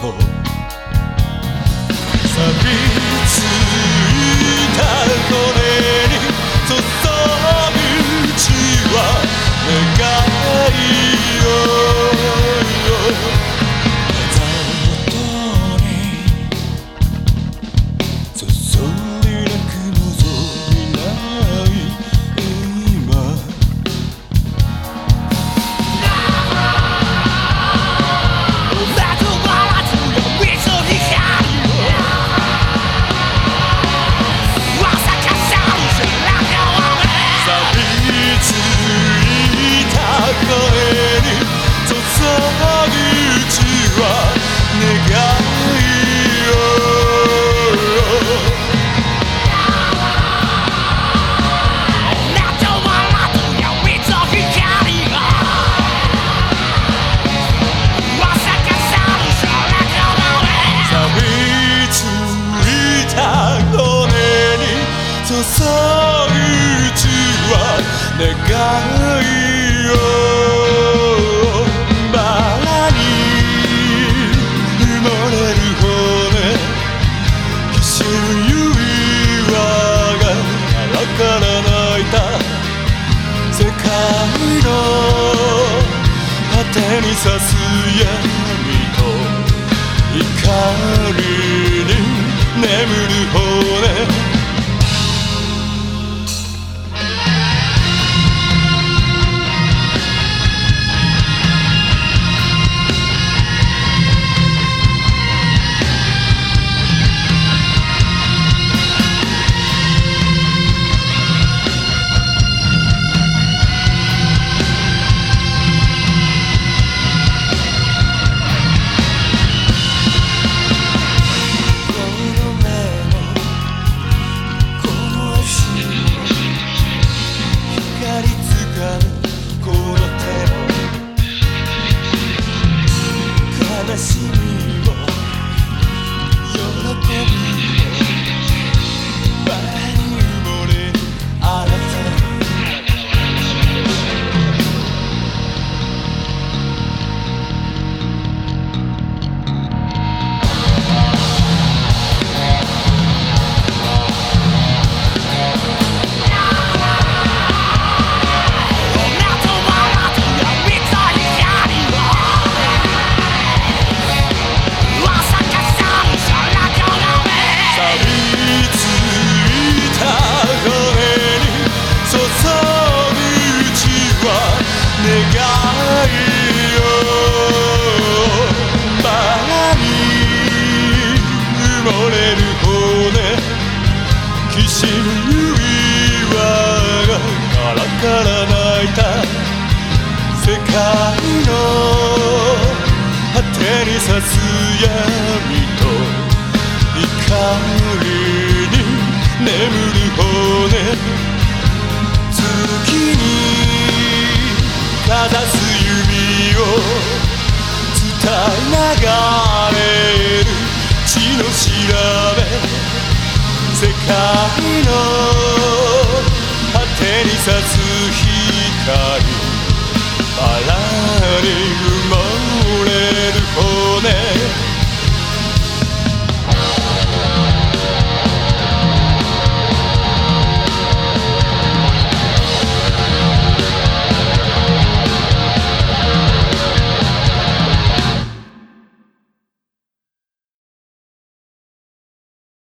と錆びつくいをバラに埋もれる骨きしむ指輪が腹から泣いた。世界の果てに刺す闇と怒りに眠る骨から泣いた。世界の果てに刺す闇と怒りに眠る骨。月にかざす指を伝え流れる。血の調べ。世界の果てにさす